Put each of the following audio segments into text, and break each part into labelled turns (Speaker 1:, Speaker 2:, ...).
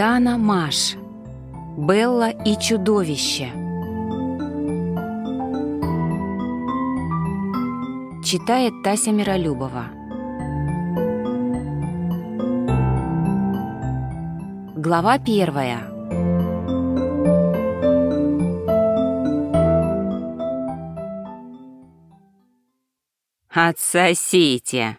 Speaker 1: Диана Маш. Белла и чудовище. Читает Тася Миролюбова. Глава первая.
Speaker 2: «Отсосите!»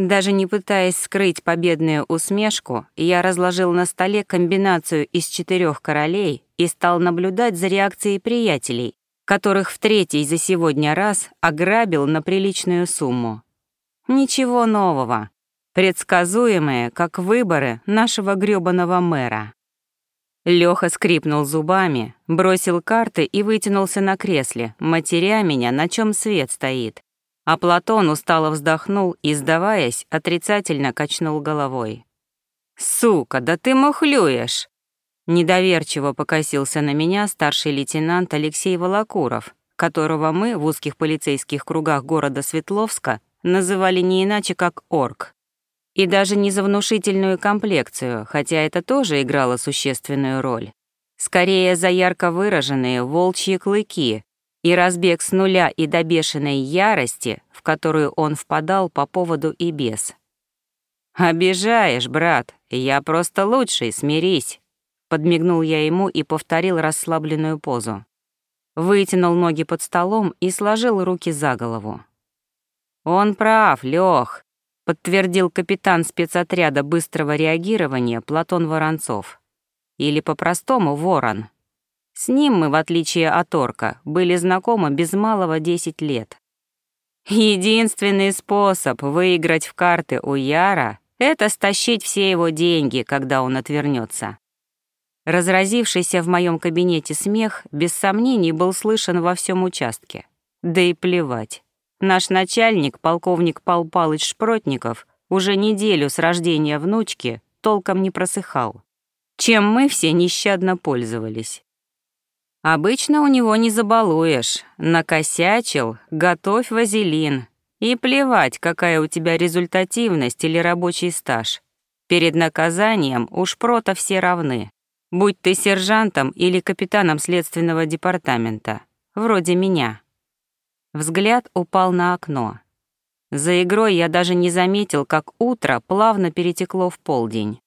Speaker 2: Даже не пытаясь скрыть победную усмешку, я разложил на столе комбинацию из четырех королей и стал наблюдать за реакцией приятелей, которых в третий за сегодня раз ограбил на приличную сумму. Ничего нового. Предсказуемые, как выборы нашего грёбаного мэра. Лёха скрипнул зубами, бросил карты и вытянулся на кресле, матеря меня, на чем свет стоит. А Платон устало вздохнул и, сдаваясь, отрицательно качнул головой. «Сука, да ты мухлюешь!» Недоверчиво покосился на меня старший лейтенант Алексей Волокуров, которого мы в узких полицейских кругах города Светловска называли не иначе как орк. И даже не за внушительную комплекцию, хотя это тоже играло существенную роль. Скорее за ярко выраженные волчьи клыки, и разбег с нуля и до бешеной ярости, в которую он впадал по поводу и без. «Обижаешь, брат, я просто лучший, смирись», — подмигнул я ему и повторил расслабленную позу. Вытянул ноги под столом и сложил руки за голову. «Он прав, Лёх», — подтвердил капитан спецотряда быстрого реагирования Платон Воронцов. Или по-простому Ворон. С ним мы, в отличие от орка, были знакомы без малого 10 лет. Единственный способ выиграть в карты у Яра — это стащить все его деньги, когда он отвернется. Разразившийся в моем кабинете смех без сомнений был слышен во всем участке. Да и плевать. Наш начальник, полковник Пал Палыч Шпротников, уже неделю с рождения внучки толком не просыхал, чем мы все нещадно пользовались. Обычно у него не забалуешь. Накосячил, готовь вазелин. И плевать, какая у тебя результативность или рабочий стаж. Перед наказанием уж прото все равны. Будь ты сержантом или капитаном следственного департамента. Вроде меня. Взгляд упал на окно. За игрой я даже не заметил, как утро плавно перетекло в полдень.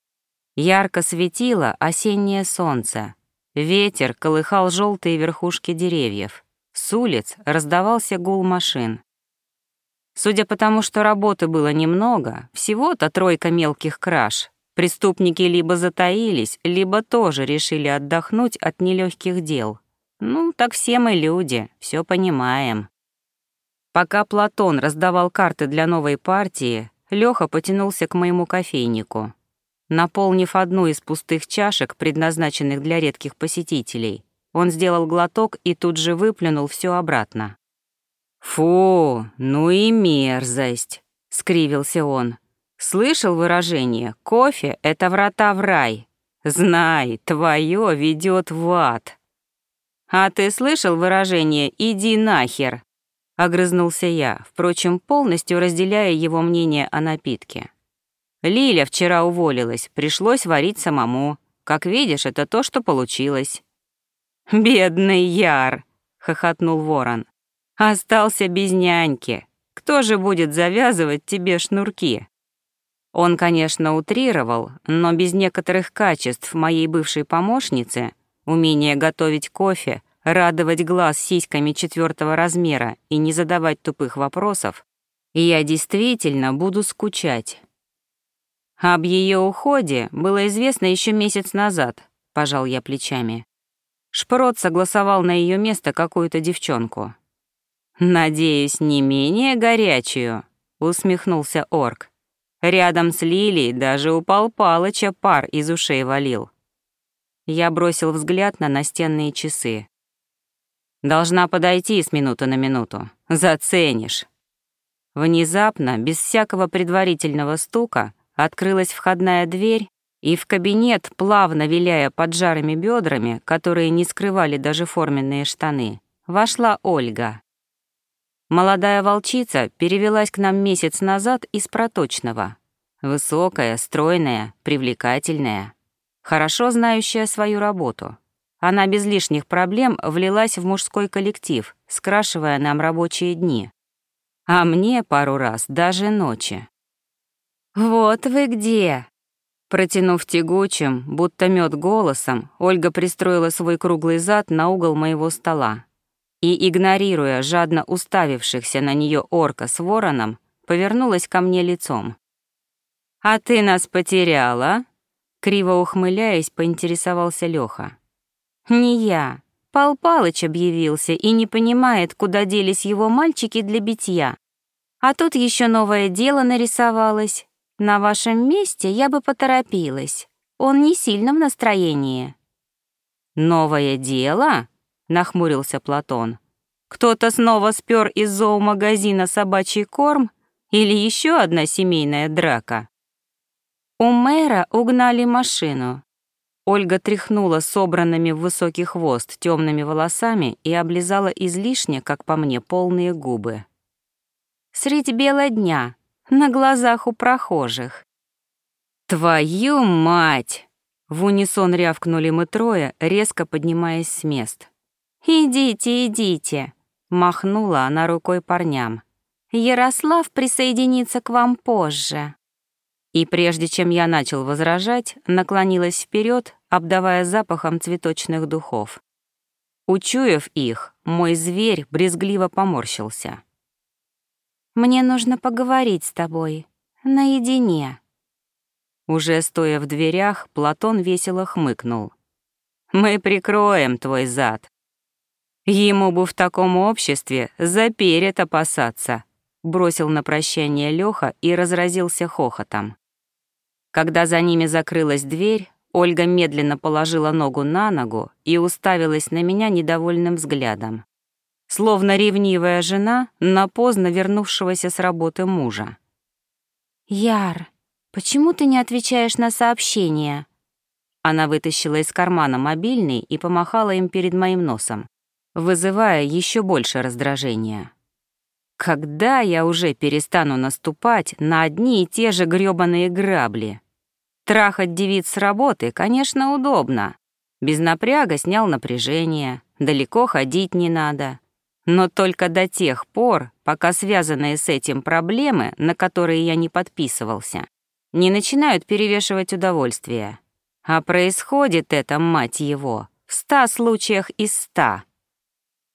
Speaker 2: Ярко светило осеннее солнце. Ветер колыхал желтые верхушки деревьев. С улиц раздавался гул машин. Судя по тому, что работы было немного, всего-то тройка мелких краж, преступники либо затаились, либо тоже решили отдохнуть от нелегких дел. Ну, так все мы люди, все понимаем. Пока Платон раздавал карты для новой партии, Лёха потянулся к моему кофейнику. Наполнив одну из пустых чашек, предназначенных для редких посетителей, он сделал глоток и тут же выплюнул все обратно. «Фу, ну и мерзость!» — скривился он. «Слышал выражение «кофе — это врата в рай»? Знай, твое ведет в ад!» «А ты слышал выражение «иди нахер»?» — огрызнулся я, впрочем, полностью разделяя его мнение о напитке. Лиля вчера уволилась, пришлось варить самому. Как видишь, это то, что получилось». «Бедный Яр!» — хохотнул ворон. «Остался без няньки. Кто же будет завязывать тебе шнурки?» Он, конечно, утрировал, но без некоторых качеств моей бывшей помощницы, умения готовить кофе, радовать глаз сиськами четвертого размера и не задавать тупых вопросов, я действительно буду скучать. Об ее уходе было известно еще месяц назад, пожал я плечами. Шпрот согласовал на ее место какую-то девчонку. «Надеюсь, не менее горячую», — усмехнулся орк. Рядом с Лилией даже упал Палыча пар из ушей валил. Я бросил взгляд на настенные часы. «Должна подойти с минуты на минуту. Заценишь». Внезапно, без всякого предварительного стука, Открылась входная дверь, и в кабинет, плавно виляя поджарыми бедрами, которые не скрывали даже форменные штаны, вошла Ольга. Молодая волчица перевелась к нам месяц назад из Проточного. Высокая, стройная, привлекательная. хорошо знающая свою работу. Она без лишних проблем влилась в мужской коллектив, скрашивая нам рабочие дни. А мне пару раз даже ночи. «Вот вы где!» Протянув тягучим, будто мед голосом, Ольга пристроила свой круглый зад на угол моего стола и, игнорируя жадно уставившихся на нее орка с вороном, повернулась ко мне лицом. «А ты нас потеряла?» Криво ухмыляясь, поинтересовался Лёха. «Не я. Пал Палыч объявился и не понимает, куда делись его мальчики для битья. А тут еще новое дело нарисовалось. На вашем месте я бы поторопилась. Он не сильно в настроении». «Новое дело?» — нахмурился Платон. «Кто-то снова спер из зоомагазина собачий корм или еще одна семейная драка?»
Speaker 1: У мэра угнали машину. Ольга тряхнула собранными в высокий хвост темными волосами и облизала излишне, как по мне, полные губы. Средь бела дня, на глазах у прохожих.
Speaker 2: «Твою мать!» — в унисон рявкнули мы трое, резко поднимаясь с мест.
Speaker 1: «Идите, идите!» — махнула она рукой парням. «Ярослав присоединится к вам позже».
Speaker 2: И прежде чем я начал возражать, наклонилась вперед, обдавая запахом цветочных духов. Учуяв их, мой зверь брезгливо поморщился.
Speaker 1: «Мне нужно поговорить с тобой. Наедине».
Speaker 2: Уже стоя в дверях, Платон весело хмыкнул. «Мы прикроем твой зад. Ему бы в таком обществе заперет опасаться», бросил на прощание Лёха и разразился хохотом. Когда за ними закрылась дверь, Ольга медленно положила ногу на ногу и уставилась на меня недовольным взглядом. Словно ревнивая жена на поздно вернувшегося с работы мужа.
Speaker 1: «Яр, почему ты не отвечаешь на сообщения?»
Speaker 2: Она вытащила из кармана мобильный и помахала им перед моим носом, вызывая еще больше раздражения. Когда я уже перестану наступать на одни и те же грёбаные грабли? Трахать девиц с работы, конечно, удобно. Без напряга снял напряжение, далеко ходить не надо. Но только до тех пор, пока связанные с этим проблемы, на которые я не подписывался, не начинают перевешивать удовольствие. А происходит это, мать его, в ста случаях из ста.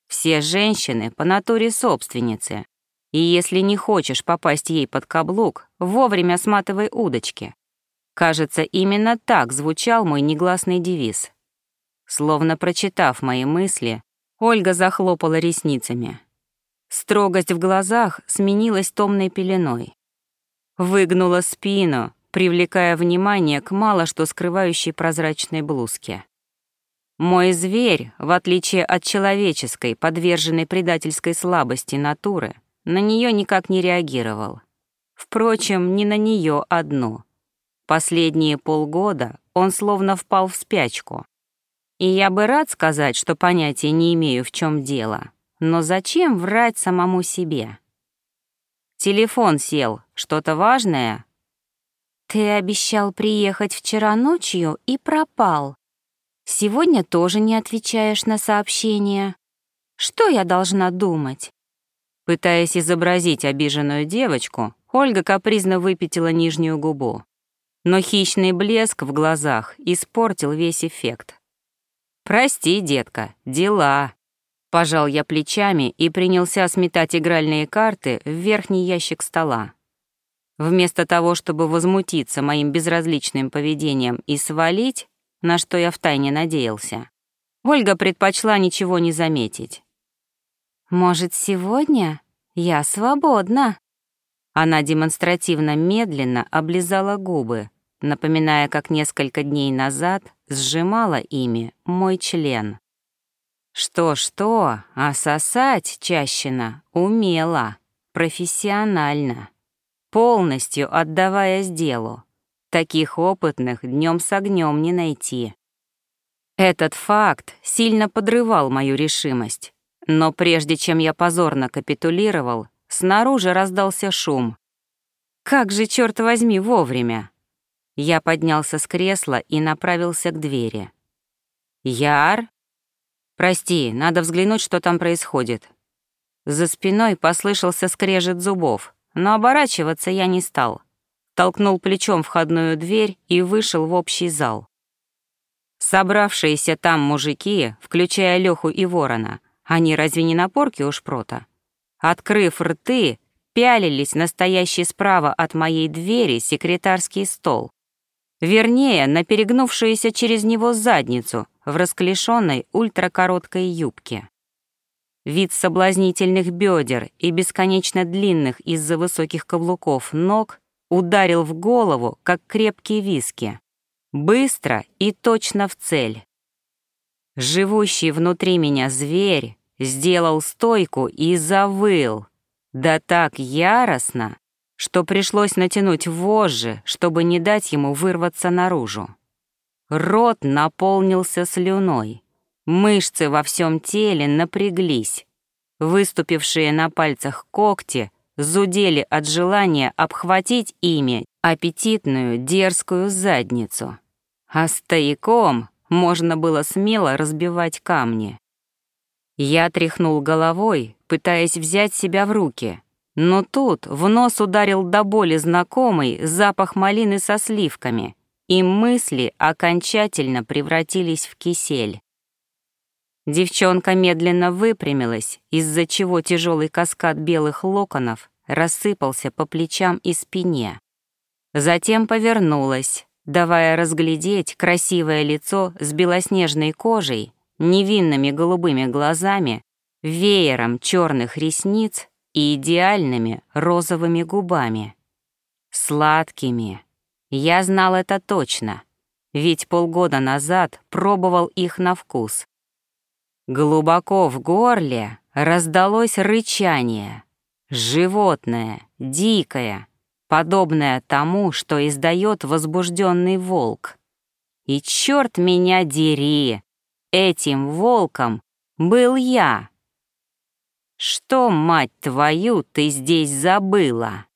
Speaker 2: Все женщины по натуре собственницы. И если не хочешь попасть ей под каблук, вовремя сматывай удочки. Кажется, именно так звучал мой негласный девиз. Словно прочитав мои мысли, Ольга захлопала ресницами. Строгость в глазах сменилась томной пеленой. Выгнула спину, привлекая внимание к мало что скрывающей прозрачной блузке. Мой зверь, в отличие от человеческой, подверженной предательской слабости натуры, на нее никак не реагировал. Впрочем, не на нее одну — Последние полгода он словно впал в спячку. И я бы рад сказать, что понятия не имею, в чем дело. Но зачем врать самому себе? Телефон сел. Что-то важное?
Speaker 1: Ты обещал приехать вчера ночью и пропал. Сегодня тоже не отвечаешь на сообщения. Что я должна думать?
Speaker 2: Пытаясь изобразить обиженную девочку, Ольга капризно выпятила нижнюю губу но хищный блеск в глазах испортил весь эффект. «Прости, детка, дела». Пожал я плечами и принялся сметать игральные карты в верхний ящик стола. Вместо того, чтобы возмутиться моим безразличным поведением и свалить, на что я втайне надеялся, Ольга предпочла ничего не заметить.
Speaker 1: «Может, сегодня я свободна?»
Speaker 2: Она демонстративно медленно облизала губы, напоминая, как несколько дней назад сжимала ими мой член. Что-что, а сосать чащина умела, профессионально, полностью отдаваясь делу. Таких опытных днем с огнем не найти. Этот факт сильно подрывал мою решимость, но прежде чем я позорно капитулировал, снаружи раздался шум. Как же, черт возьми, вовремя!
Speaker 1: Я поднялся с кресла и направился к двери. «Яр?» «Прости, надо взглянуть, что там происходит». За спиной послышался скрежет зубов, но оборачиваться я не стал. Толкнул плечом входную дверь и вышел в общий зал. Собравшиеся там мужики, включая Леху и Ворона, они разве не на порке у шпрота? Открыв рты, пялились настоящий справа от моей двери секретарский стол. Вернее, на перегнувшуюся через него задницу в расклешенной ультракороткой юбке. Вид соблазнительных бедер и бесконечно длинных из-за высоких каблуков ног ударил в голову, как крепкие виски. Быстро и точно в цель. Живущий внутри меня зверь сделал стойку и завыл. Да так яростно, что пришлось натянуть вожжи, чтобы не дать ему вырваться наружу. Рот наполнился слюной. Мышцы во всем теле напряглись. Выступившие на пальцах когти зудели от желания обхватить ими аппетитную дерзкую задницу. А стояком можно было смело разбивать камни. Я тряхнул головой, пытаясь взять себя в руки, но тут в нос ударил до боли знакомый запах малины со сливками, и мысли окончательно превратились в кисель. Девчонка медленно выпрямилась, из-за чего тяжелый каскад белых локонов рассыпался по плечам и спине. Затем повернулась, давая разглядеть красивое лицо с белоснежной кожей, невинными голубыми глазами, веером черных ресниц и идеальными розовыми губами. Сладкими. Я знал это точно, ведь полгода назад пробовал их на вкус. Глубоко в горле раздалось рычание. Животное, дикое, подобное тому, что издает возбужденный волк. И черт меня дери, этим волком был я. Что, мать твою, ты здесь забыла?